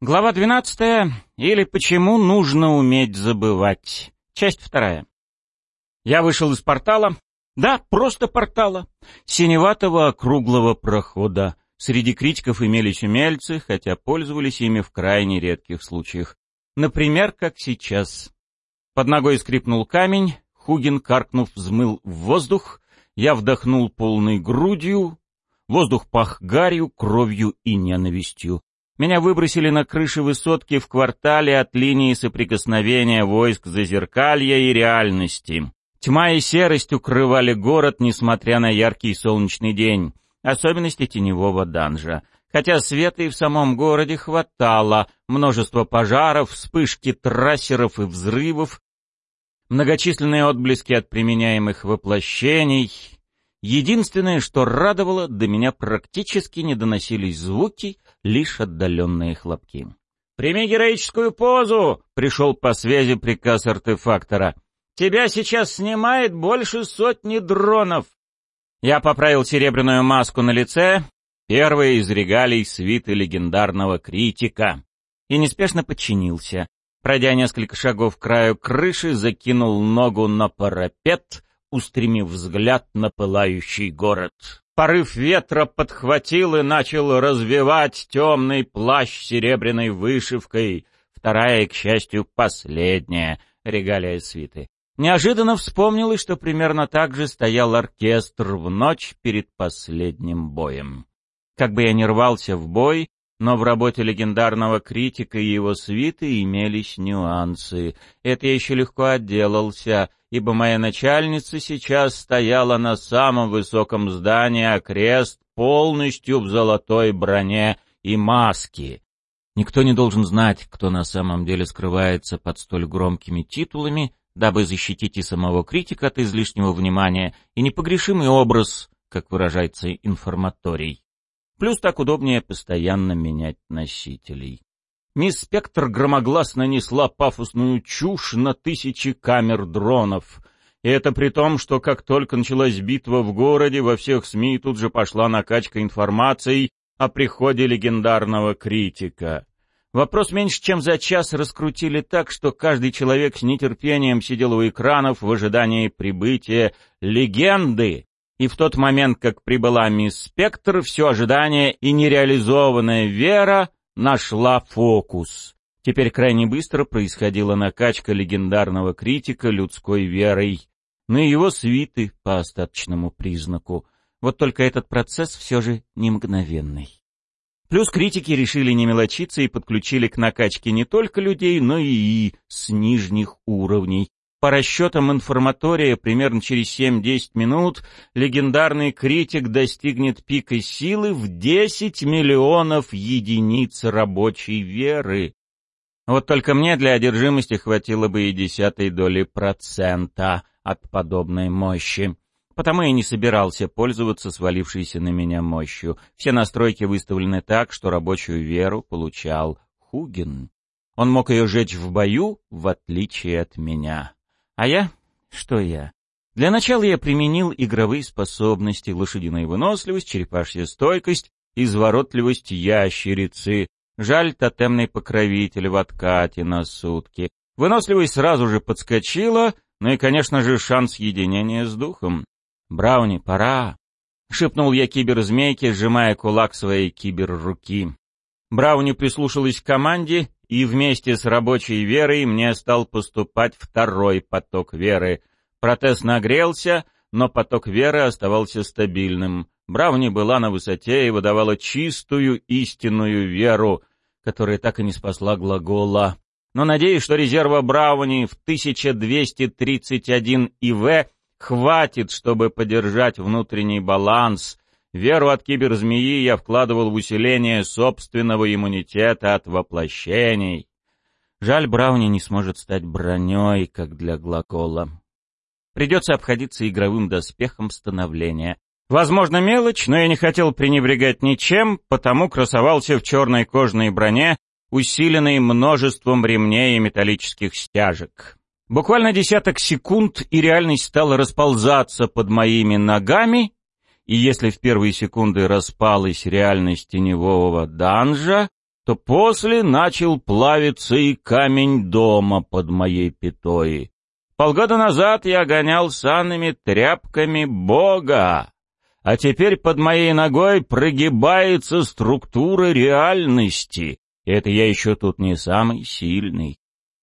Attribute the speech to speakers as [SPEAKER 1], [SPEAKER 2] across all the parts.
[SPEAKER 1] Глава 12. Или почему нужно уметь забывать. Часть вторая. Я вышел из портала. Да, просто портала. Синеватого округлого прохода. Среди критиков имелись умельцы, хотя пользовались ими в крайне редких случаях. Например, как сейчас. Под ногой скрипнул камень, Хугин, каркнув, взмыл в воздух, я вдохнул полной грудью, воздух пах гарью, кровью и ненавистью. Меня выбросили на крыше высотки в квартале от линии соприкосновения войск Зазеркалья и реальности. Тьма и серость укрывали город, несмотря на яркий солнечный день. Особенности теневого данжа. Хотя света и в самом городе хватало, множество пожаров, вспышки трассеров и взрывов, многочисленные отблески от применяемых воплощений. Единственное, что радовало, до меня практически не доносились звуки, лишь отдаленные хлопки. «Прими героическую позу!» — пришел по связи приказ артефактора. «Тебя сейчас снимает больше сотни дронов!» Я поправил серебряную маску на лице, первая из регалий свиты легендарного критика, и неспешно подчинился. Пройдя несколько шагов к краю крыши, закинул ногу на парапет, устремив взгляд на пылающий город. Порыв ветра подхватил и начал развивать темный плащ серебряной вышивкой, вторая, к счастью, последняя регалия свиты. Неожиданно вспомнилось, что примерно так же стоял оркестр в ночь перед последним боем. Как бы я ни рвался в бой, но в работе легендарного критика и его свиты имелись нюансы. Это я еще легко отделался, ибо моя начальница сейчас стояла на самом высоком здании, а крест полностью в золотой броне и маске. Никто не должен знать, кто на самом деле скрывается под столь громкими титулами, дабы защитить и самого критика от излишнего внимания, и непогрешимый образ, как выражается информаторий. Плюс так удобнее постоянно менять носителей. Мисс Спектр громогласно несла пафосную чушь на тысячи камер дронов. И это при том, что как только началась битва в городе, во всех СМИ тут же пошла накачка информацией о приходе легендарного критика. Вопрос меньше чем за час раскрутили так, что каждый человек с нетерпением сидел у экранов в ожидании прибытия легенды, и в тот момент, как прибыла мисс Спектр, все ожидание и нереализованная вера нашла фокус. Теперь крайне быстро происходила накачка легендарного критика людской верой на его свиты по остаточному признаку. Вот только этот процесс все же не мгновенный. Плюс критики решили не мелочиться и подключили к накачке не только людей, но и с нижних уровней, по расчетам информатория, примерно через 7-10 минут легендарный критик достигнет пика силы в 10 миллионов единиц рабочей веры. Вот только мне для одержимости хватило бы и десятой доли процента от подобной мощи. Потому я не собирался пользоваться свалившейся на меня мощью. Все настройки выставлены так, что рабочую веру получал Хугин. Он мог ее жечь в бою, в отличие от меня. А я? Что я? Для начала я применил игровые способности, лошадиная выносливость, черепашья стойкость, изворотливость ящерицы. Жаль, тотемный покровитель в откате на сутки. Выносливость сразу же подскочила, ну и, конечно же, шанс единения с духом. «Брауни, пора!» — шепнул я киберзмейке, сжимая кулак своей киберруки. Брауни прислушалась к команде и вместе с рабочей верой мне стал поступать второй поток веры. Протез нагрелся, но поток веры оставался стабильным. Брауни была на высоте и выдавала чистую истинную веру, которая так и не спасла глагола. Но надеюсь, что резерва Брауни в 1231 ИВ хватит, чтобы поддержать внутренний баланс, Веру от киберзмеи я вкладывал в усиление собственного иммунитета от воплощений. Жаль, Брауни не сможет стать броней, как для глагола. Придется обходиться игровым доспехом становления. Возможно, мелочь, но я не хотел пренебрегать ничем, потому красовался в черной кожаной броне, усиленной множеством ремней и металлических стяжек. Буквально десяток секунд, и реальность стала расползаться под моими ногами, и если в первые секунды распалась реальность теневого данжа, то после начал плавиться и камень дома под моей пятой. Полгода назад я гонял санными тряпками Бога, а теперь под моей ногой прогибается структура реальности. Это я еще тут не самый сильный.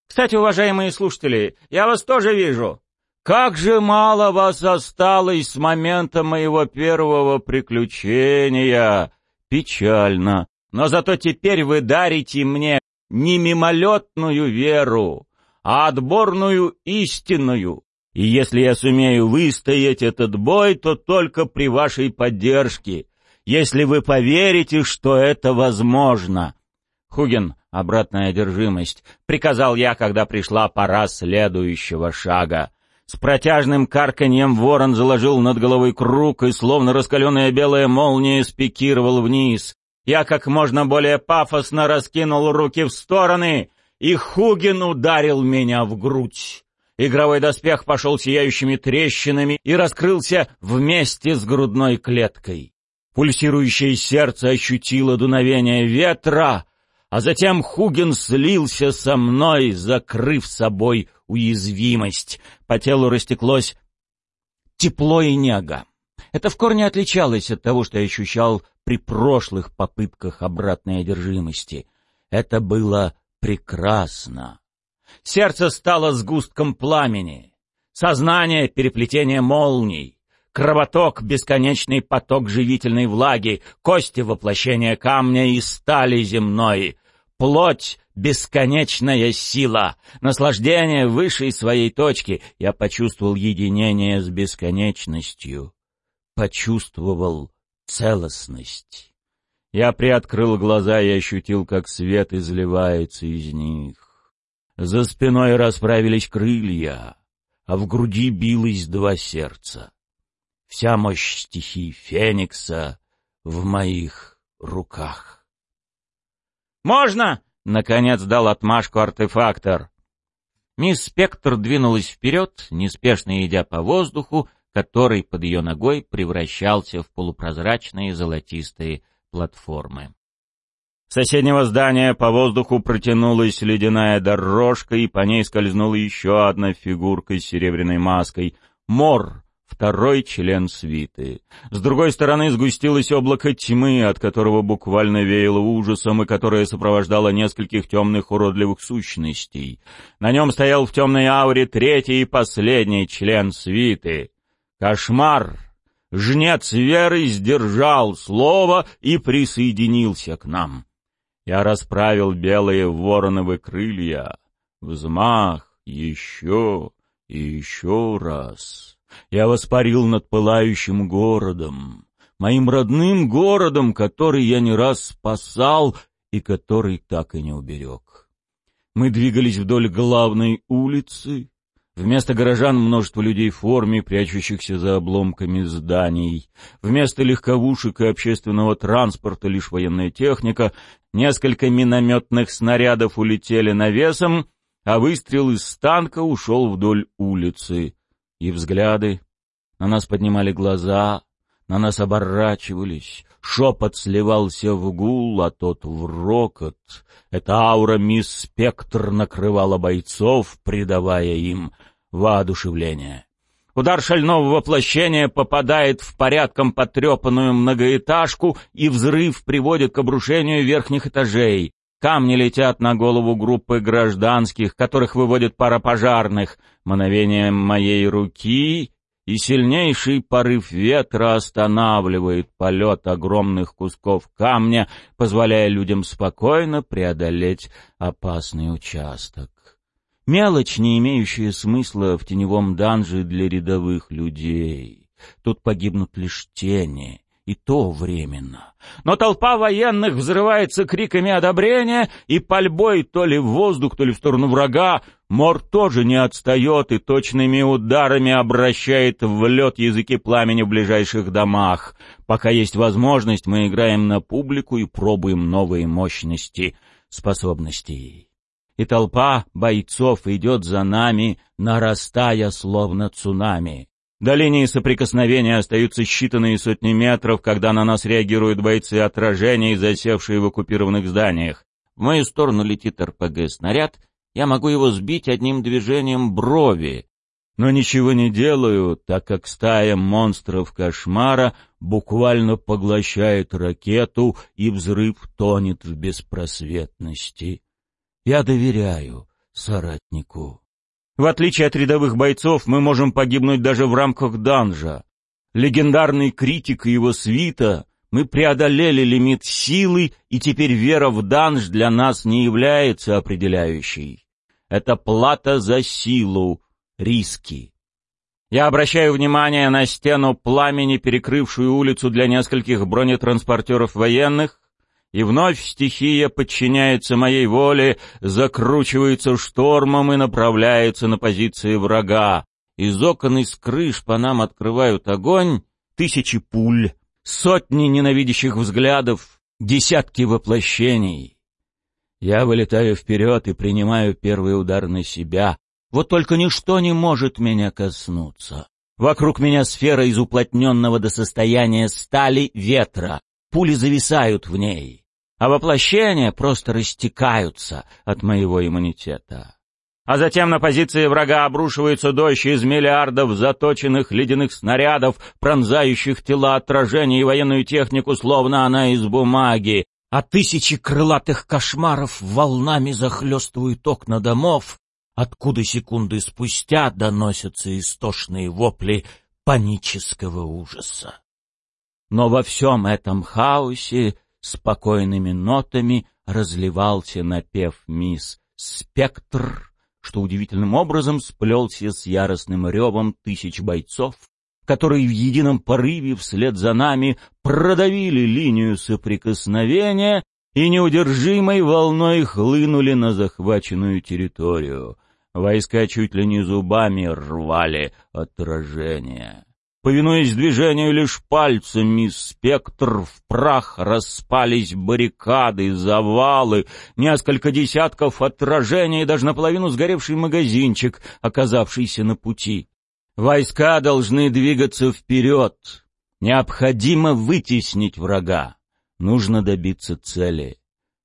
[SPEAKER 1] Кстати, уважаемые слушатели, я вас тоже вижу. Как же мало вас осталось с момента моего первого приключения. Печально. Но зато теперь вы дарите мне не мимолетную веру, а отборную истинную. И если я сумею выстоять этот бой, то только при вашей поддержке, если вы поверите, что это возможно. Хуген, обратная одержимость, приказал я, когда пришла пора следующего шага. С протяжным карканьем ворон заложил над головой круг и, словно раскаленная белая молния, спикировал вниз. Я как можно более пафосно раскинул руки в стороны и Хугин ударил меня в грудь. Игровой доспех пошел сияющими трещинами и раскрылся вместе с грудной клеткой. Пульсирующее сердце ощутило дуновение ветра, а затем Хугин слился со мной, закрыв собой уязвимость. По телу растеклось тепло и нега. Это в корне отличалось от того, что я ощущал при прошлых попытках обратной одержимости. Это было прекрасно. Сердце стало сгустком пламени, сознание — переплетение молний, кровоток — бесконечный поток живительной влаги, кости — воплощение камня и стали земной, плоть — бесконечная сила, наслаждение высшей своей точки. Я почувствовал единение с бесконечностью, почувствовал целостность. Я приоткрыл глаза и ощутил, как свет изливается из них. За спиной расправились крылья, а в груди билось два сердца. Вся мощь стихий Феникса в моих руках. «Можно?» — наконец дал отмашку артефактор. Мисс Спектр двинулась вперед, неспешно идя по воздуху, который под ее ногой превращался в полупрозрачные золотистые платформы. С соседнего здания по воздуху протянулась ледяная дорожка, и по ней скользнула еще одна фигурка с серебряной маской. Мор, второй член свиты. С другой стороны сгустилось облако тьмы, от которого буквально веяло ужасом и которое сопровождало нескольких темных уродливых сущностей. На нем стоял в темной ауре третий и последний член свиты. Кошмар, Жнец веры сдержал слово и присоединился к нам. Я расправил белые вороновы крылья. Взмах, еще и еще раз. Я воспарил над пылающим городом, моим родным городом, который я не раз спасал и который так и не уберег. Мы двигались вдоль главной улицы, Вместо горожан множество людей в форме, прячущихся за обломками зданий. Вместо легковушек и общественного транспорта лишь военная техника. Несколько минометных снарядов улетели навесом, а выстрел из танка ушел вдоль улицы. И взгляды. На нас поднимали глаза, на нас оборачивались. Шепот сливался в гул, а тот в рокот. Эта аура мисс Спектр накрывала бойцов, придавая им воодушевление. Удар шального воплощения попадает в порядком потрепанную многоэтажку, и взрыв приводит к обрушению верхних этажей. Камни летят на голову группы гражданских, которых выводит пара пожарных. Мановением моей руки и сильнейший порыв ветра останавливает полет огромных кусков камня, позволяя людям спокойно преодолеть опасный участок. Мелочь, не имеющая смысла в теневом данже для рядовых людей. Тут погибнут лишь тени, и то временно. Но толпа военных взрывается криками одобрения и пальбой то ли в воздух, то ли в сторону врага. Мор тоже не отстает и точными ударами обращает в лед языки пламени в ближайших домах. Пока есть возможность, мы играем на публику и пробуем новые мощности способностей. И толпа бойцов идет за нами, нарастая словно цунами. До линии соприкосновения остаются считанные сотни метров, когда на нас реагируют бойцы отражений, засевшие в оккупированных зданиях. в мою сторону летит РПГ-снаряд, я могу его сбить одним движением брови, но ничего не делаю, так как стая монстров кошмара буквально поглощает ракету, и взрыв тонет в беспросветности. Я доверяю соратнику. В отличие от рядовых бойцов, мы можем погибнуть даже в рамках данжа. Легендарный критик и его свита, мы преодолели лимит силы, и теперь вера в данж для нас не является определяющей. Это плата за силу, риски. Я обращаю внимание на стену пламени, перекрывшую улицу для нескольких бронетранспортеров военных, и вновь стихия подчиняется моей воле, закручивается штормом и направляется на позиции врага. Из окон и с крыш по нам открывают огонь тысячи пуль, сотни ненавидящих взглядов, десятки воплощений. Я вылетаю вперед и принимаю первый удар на себя, вот только ничто не может меня коснуться. Вокруг меня сфера из уплотненного до состояния стали ветра. Пули зависают в ней, а воплощения просто растекаются от моего иммунитета. А затем на позиции врага обрушивается дождь из миллиардов заточенных ледяных снарядов, пронзающих тела отражений и военную технику, словно она из бумаги, а тысячи крылатых кошмаров волнами захлестывают окна домов, откуда секунды спустя доносятся истошные вопли панического ужаса. Но во всем этом хаосе спокойными нотами разливался напев мисс «Спектр», что удивительным образом сплелся с яростным ревом тысяч бойцов, которые в едином порыве вслед за нами продавили линию соприкосновения и неудержимой волной хлынули на захваченную территорию. Войска чуть ли не зубами рвали отражение. Повинуясь движению лишь пальцами, спектр в прах распались баррикады, завалы, несколько десятков отражений и даже наполовину сгоревший магазинчик, оказавшийся на пути. Войска должны двигаться вперед. Необходимо вытеснить врага. Нужно добиться цели.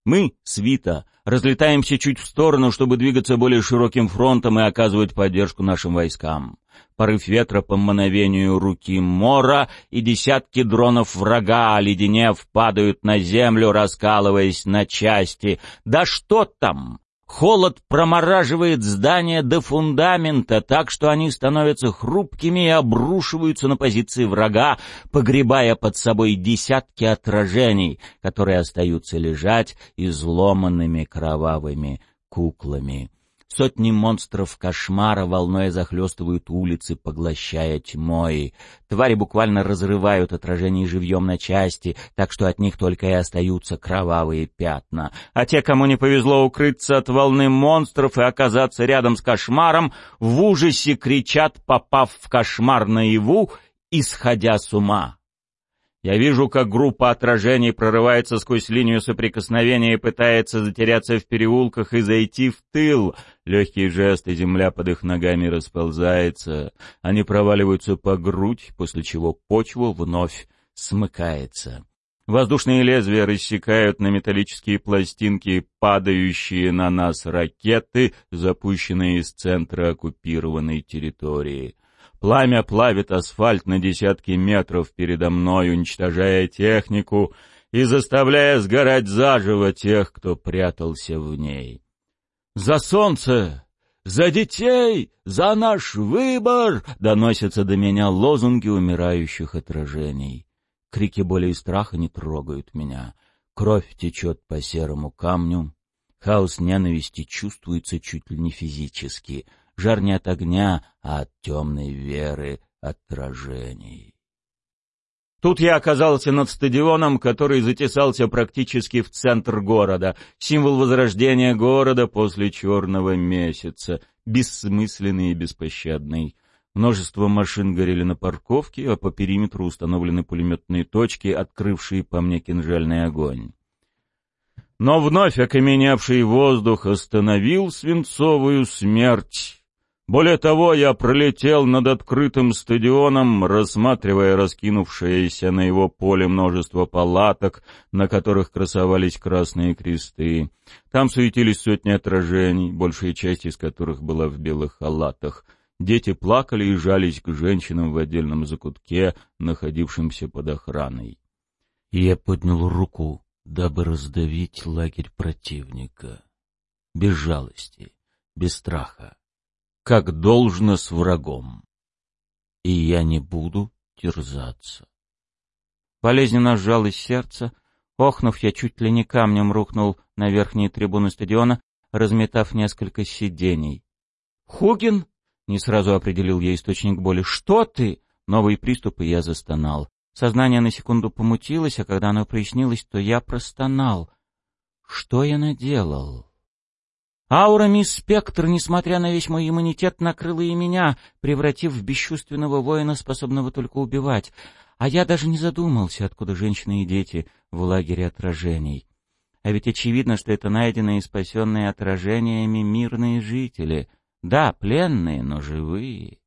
[SPEAKER 1] Мы, свита, разлетаемся чуть в сторону, чтобы двигаться более широким фронтом и оказывать поддержку нашим войскам. Порыв ветра по мановению руки Мора, и десятки дронов врага, оледенев, падают на землю, раскалываясь на части. Да что там! Холод промораживает здания до фундамента, так что они становятся хрупкими и обрушиваются на позиции врага, погребая под собой десятки отражений, которые остаются лежать изломанными кровавыми куклами. Сотни монстров кошмара волной захлестывают улицы, поглощая тьмой. Твари буквально разрывают отражение живьем на части, так что от них только и остаются кровавые пятна. А те, кому не повезло укрыться от волны монстров и оказаться рядом с кошмаром, в ужасе кричат, попав в кошмар наяву, исходя с ума. Я вижу, как группа отражений прорывается сквозь линию соприкосновения и пытается затеряться в переулках и зайти в тыл. Легкий жест, и земля под их ногами расползается. Они проваливаются по грудь, после чего почва вновь смыкается. Воздушные лезвия рассекают на металлические пластинки падающие на нас ракеты, запущенные из центра оккупированной территории. Пламя плавит асфальт на десятки метров передо мной, уничтожая технику и заставляя сгорать заживо тех, кто прятался в ней. «За солнце! За детей! За наш выбор!» — доносятся до меня лозунги умирающих отражений. Крики боли и страха не трогают меня. Кровь течет по серому камню. Хаос ненависти чувствуется чуть ли не физически — жар не от огня, а от темной веры отражений. Тут я оказался над стадионом, который затесался практически в центр города, символ возрождения города после черного месяца, бессмысленный и беспощадный. Множество машин горели на парковке, а по периметру установлены пулеметные точки, открывшие по мне кинжальный огонь. Но вновь окаменевший воздух остановил свинцовую смерть, Более того, я пролетел над открытым стадионом, рассматривая раскинувшееся на его поле множество палаток, на которых красовались красные кресты. Там суетились сотни отражений, большая часть из которых была в белых халатах. Дети плакали и жались к женщинам в отдельном закутке, находившимся под охраной. И я поднял руку, дабы раздавить лагерь противника. Без жалости, без страха как должно с врагом. И я не буду терзаться. Болезненно сжалось сердце. Охнув, я чуть ли не камнем рухнул на верхние трибуны стадиона, разметав несколько сидений. «Хугин?» — не сразу определил я источник боли. «Что ты?» Новые приступы я застонал. Сознание на секунду помутилось, а когда оно прояснилось, то я простонал. «Что я наделал?» Аура Спектр, несмотря на весь мой иммунитет, накрыла и меня, превратив в бесчувственного воина, способного только убивать. А я даже не задумался, откуда женщины и дети в лагере отражений. А ведь очевидно, что это найденные и спасенные отражениями мирные жители. Да, пленные, но живые.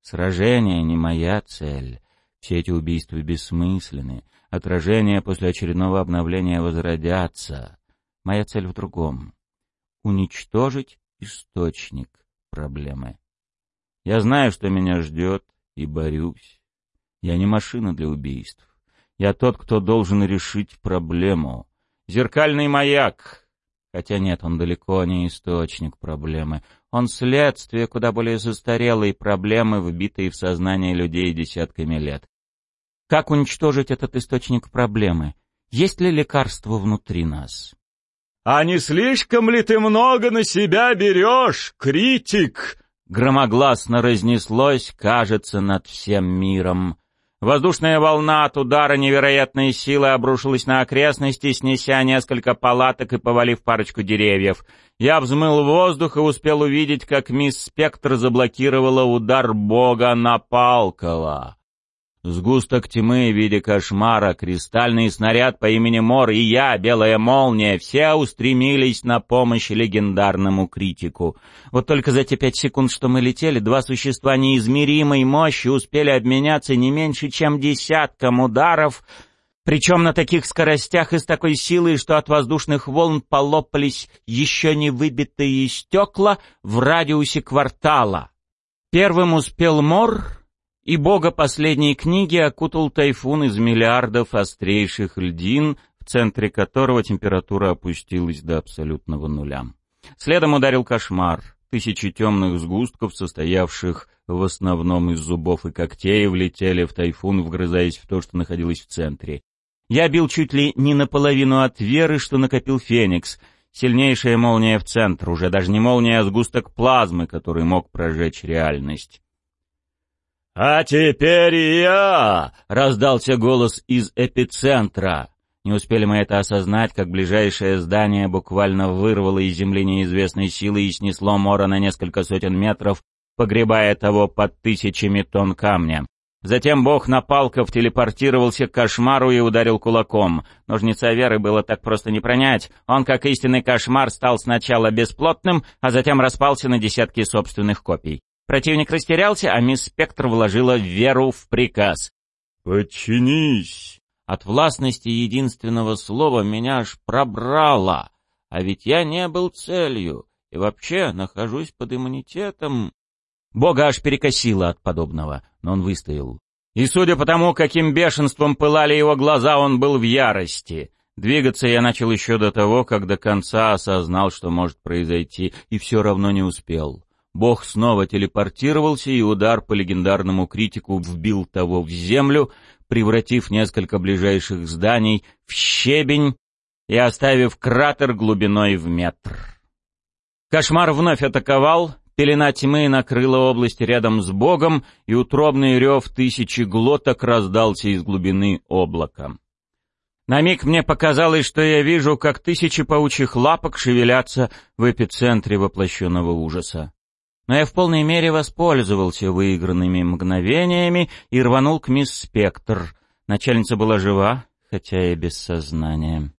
[SPEAKER 1] Сражение не моя цель. Все эти убийства бессмысленны. Отражения после очередного обновления возродятся. Моя цель в другом уничтожить источник проблемы. Я знаю, что меня ждет, и борюсь. Я не машина для убийств. Я тот, кто должен решить проблему. Зеркальный маяк. Хотя нет, он далеко не источник проблемы. Он следствие куда более застарелой проблемы, вбитой в сознание людей десятками лет. Как уничтожить этот источник проблемы? Есть ли лекарство внутри нас?
[SPEAKER 2] «А не слишком ли ты много на себя берешь, критик?»
[SPEAKER 1] Громогласно разнеслось, кажется, над всем миром. Воздушная волна от удара невероятной силы обрушилась на окрестности, снеся несколько палаток и повалив парочку деревьев. Я взмыл воздух и успел увидеть, как мисс Спектр заблокировала удар бога Напалкова. Сгусток тьмы в виде кошмара, кристальный снаряд по имени Мор и я, белая молния, все устремились на помощь легендарному критику. Вот только за те пять секунд, что мы летели, два существа неизмеримой мощи успели обменяться не меньше, чем десятком ударов, причем на таких скоростях и с такой силой, что от воздушных волн полопались еще не выбитые стекла в радиусе квартала. Первым успел Мор, и бога последней книги окутал тайфун из миллиардов острейших льдин, в центре которого температура опустилась до абсолютного нуля. Следом ударил кошмар. Тысячи темных сгустков, состоявших в основном из зубов и когтей, влетели в тайфун, вгрызаясь в то, что находилось в центре. Я бил чуть ли не наполовину от веры, что накопил Феникс. Сильнейшая молния в центр, уже даже не молния, а сгусток плазмы, который мог прожечь реальность.
[SPEAKER 2] «А теперь я!»
[SPEAKER 1] — раздался голос из эпицентра. Не успели мы это осознать, как ближайшее здание буквально вырвало из земли неизвестной силы и снесло Мора на несколько сотен метров, погребая того под тысячами тонн камня. Затем бог Напалков телепортировался к кошмару и ударил кулаком. Ножница веры было так просто не пронять. Он, как истинный кошмар, стал сначала бесплотным, а затем распался на десятки собственных копий. Противник растерялся, а мисс Спектр вложила веру в приказ.
[SPEAKER 2] «Подчинись!»
[SPEAKER 1] От властности единственного слова меня аж пробрало. А ведь я не был целью и вообще нахожусь под иммунитетом. Бога аж перекосило от подобного, но он выстоял. И судя по тому, каким бешенством пылали его глаза, он был в ярости. Двигаться я начал еще до того, как до конца осознал, что может произойти, и все равно не успел. Бог снова телепортировался, и удар по легендарному критику вбил того в землю, превратив несколько ближайших зданий в щебень и оставив кратер глубиной в метр. Кошмар вновь атаковал, пелена тьмы накрыла область рядом с Богом, и утробный рев тысячи глоток раздался из глубины облака. На миг мне показалось, что я вижу, как тысячи паучьих лапок шевелятся в эпицентре воплощенного ужаса но я в полной мере воспользовался выигранными мгновениями и рванул к мисс Спектр. Начальница была жива, хотя и без сознания.